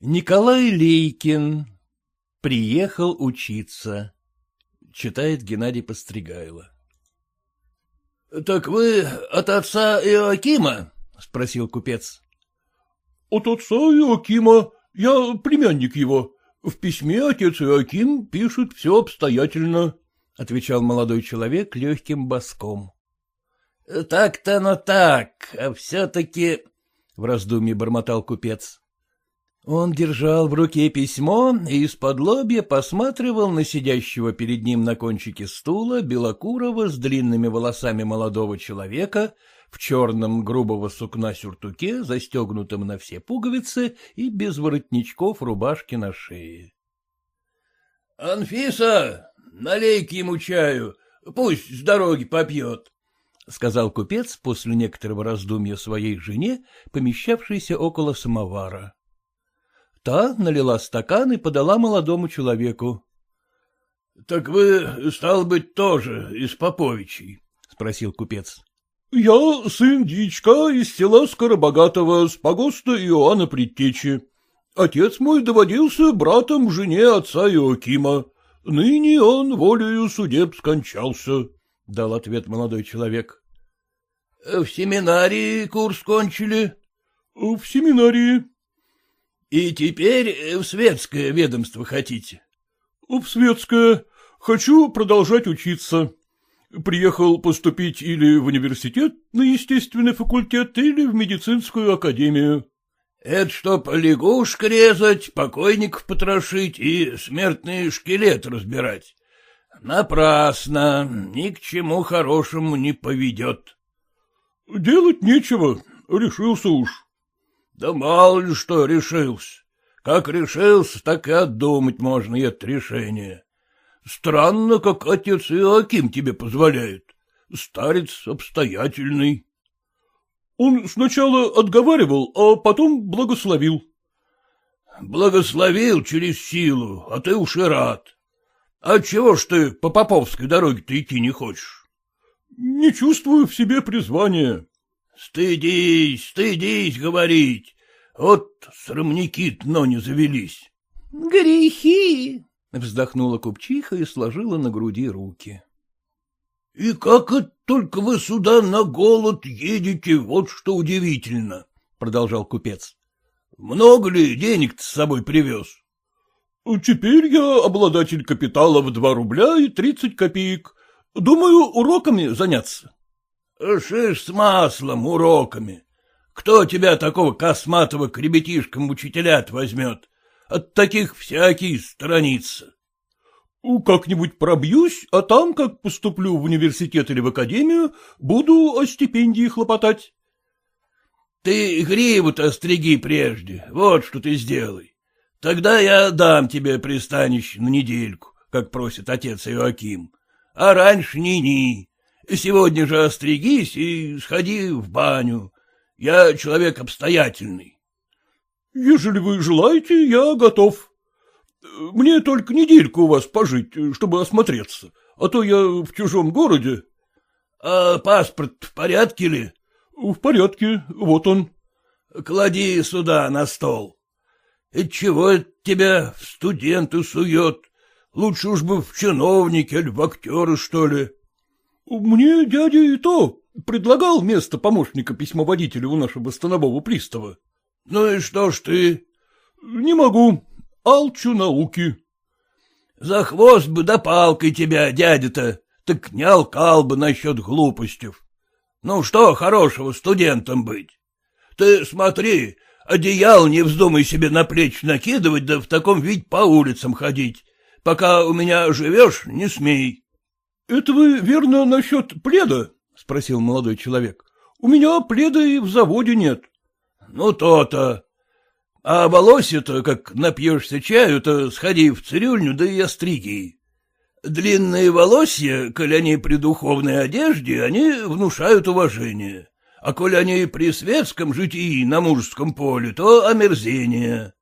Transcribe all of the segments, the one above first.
Николай Лейкин приехал учиться. Читает Геннадий Постригайло. — Так вы от отца Иоакима? — спросил купец. — От отца Иоакима. Я племянник его. В письме отец Иоаким пишет все обстоятельно, — отвечал молодой человек легким боском. — Так-то, но так, а все-таки... — в раздумье бормотал купец. Он держал в руке письмо и из-под лобья посматривал на сидящего перед ним на кончике стула белокурого с длинными волосами молодого человека в черном грубого сукна сюртуке, застегнутом на все пуговицы и без воротничков рубашки на шее. — Анфиса, налей-ка ему чаю, пусть с дороги попьет, — сказал купец после некоторого раздумья своей жене, помещавшейся около самовара. Та налила стакан и подала молодому человеку. — Так вы, стал быть, тоже из Поповичей? — спросил купец. — Я сын дичка из села Скоробогатого, с погоста Иоанна Предтечи. Отец мой доводился братом жене отца Иоакима. Ныне он волею судеб скончался, — дал ответ молодой человек. — В семинарии курс кончили? — В семинарии. — И теперь э, в светское ведомство хотите? — В светское. Хочу продолжать учиться. Приехал поступить или в университет на естественный факультет, или в медицинскую академию. — Это чтоб лягушек резать, покойников потрошить и смертный шкелет разбирать. Напрасно, ни к чему хорошему не поведет. — Делать нечего, решился уж. Да мало ли что решился. Как решился, так и отдумать можно это решение. Странно, как отец Иоаким тебе позволяет. Старец обстоятельный. Он сначала отговаривал, а потом благословил. Благословил через силу, а ты уж и рад. А чего ж ты по Поповской дороге-то идти не хочешь? Не чувствую в себе призвания. Стыдись, стыдись говорить. Вот срамники но не завелись. — Грехи! — вздохнула купчиха и сложила на груди руки. — И как это только вы сюда на голод едете, вот что удивительно, — продолжал купец. — Много ли денег-то с собой привез? — Теперь я обладатель капитала в два рубля и тридцать копеек. Думаю, уроками заняться. — Шиш с маслом, уроками. Кто тебя такого косматого к ребятишкам учителят возьмет? От таких всякий сторонится. — Как-нибудь пробьюсь, а там, как поступлю в университет или в академию, буду о стипендии хлопотать. — Ты гриву-то остриги прежде, вот что ты сделай. Тогда я дам тебе пристанище на недельку, как просит отец Иоаким. А раньше ни-ни. Сегодня же остригись и сходи в баню. Я человек обстоятельный. — Ежели вы желаете, я готов. Мне только недельку у вас пожить, чтобы осмотреться, а то я в чужом городе. — А паспорт в порядке ли? — В порядке, вот он. — Клади сюда на стол. — Чего тебя в студенты сует? Лучше уж бы в чиновники или в актеры, что ли. Мне дядя и то предлагал место помощника письмоводителя у нашего станового пристава. — Ну и что ж ты? — Не могу. Алчу науки. — За хвост бы да палкой тебя, дядя-то, так не алкал бы насчет глупостей. Ну что хорошего студентом быть? Ты смотри, одеял не вздумай себе на плечи накидывать, да в таком виде по улицам ходить. Пока у меня живешь, не смей. — Это вы верно насчет пледа? — спросил молодой человек. — У меня пледа и в заводе нет. — Ну, то-то. А волосе-то, как напьешься чаю, то сходи в цирюльню, да и остриги. Длинные волосья, коль они при духовной одежде, они внушают уважение. А коль они при светском житии на мужском поле, то омерзение.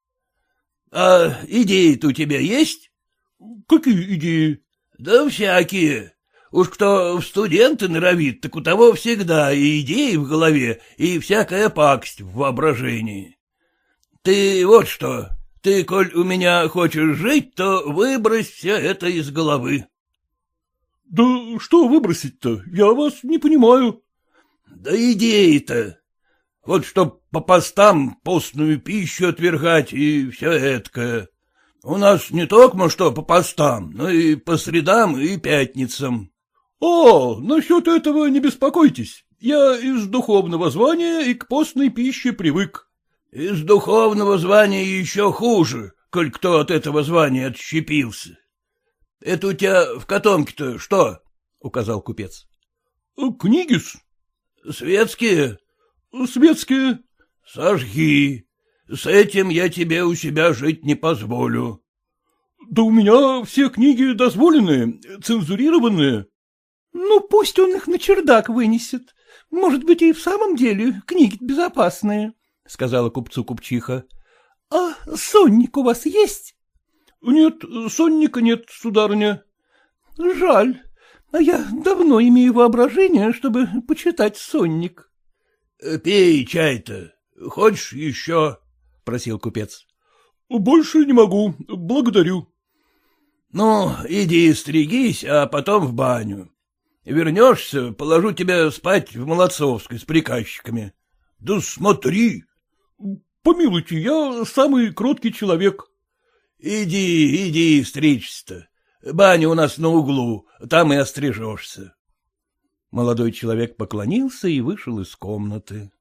А идеи-то у тебя есть? — Какие идеи? — Да всякие. Уж кто в студенты норовит, так у того всегда и идеи в голове, и всякая пакость в воображении. Ты вот что, Ты, коль у меня хочешь жить, то выбрось все это из головы. — Да что выбросить-то? Я вас не понимаю. — Да идеи-то. Вот чтоб по постам постную пищу отвергать и все это. У нас не только что по постам, но и по средам и пятницам. — О, насчет этого не беспокойтесь. Я из духовного звания и к постной пище привык. — Из духовного звания еще хуже, коль кто от этого звания отщепился. — Это у тебя в котомке-то что? — указал купец. — Книги-с. — Светские? — Светские. — Сожги. С этим я тебе у себя жить не позволю. — Да у меня все книги дозволенные, цензурированные. — Ну, пусть он их на чердак вынесет. Может быть, и в самом деле книги безопасные, — сказала купцу купчиха. — А сонник у вас есть? — Нет, сонника нет, сударыня. — Жаль. А я давно имею воображение, чтобы почитать сонник. — Пей чай-то. Хочешь еще? — просил купец. — Больше не могу. Благодарю. — Ну, иди стригись, а потом в баню. Вернешься, положу тебя спать в Молодцовской с приказчиками. — Да смотри! — Помилуйте, я самый кроткий человек. — Иди, иди стричься-то. Баня у нас на углу, там и острижешься. Молодой человек поклонился и вышел из комнаты.